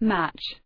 match.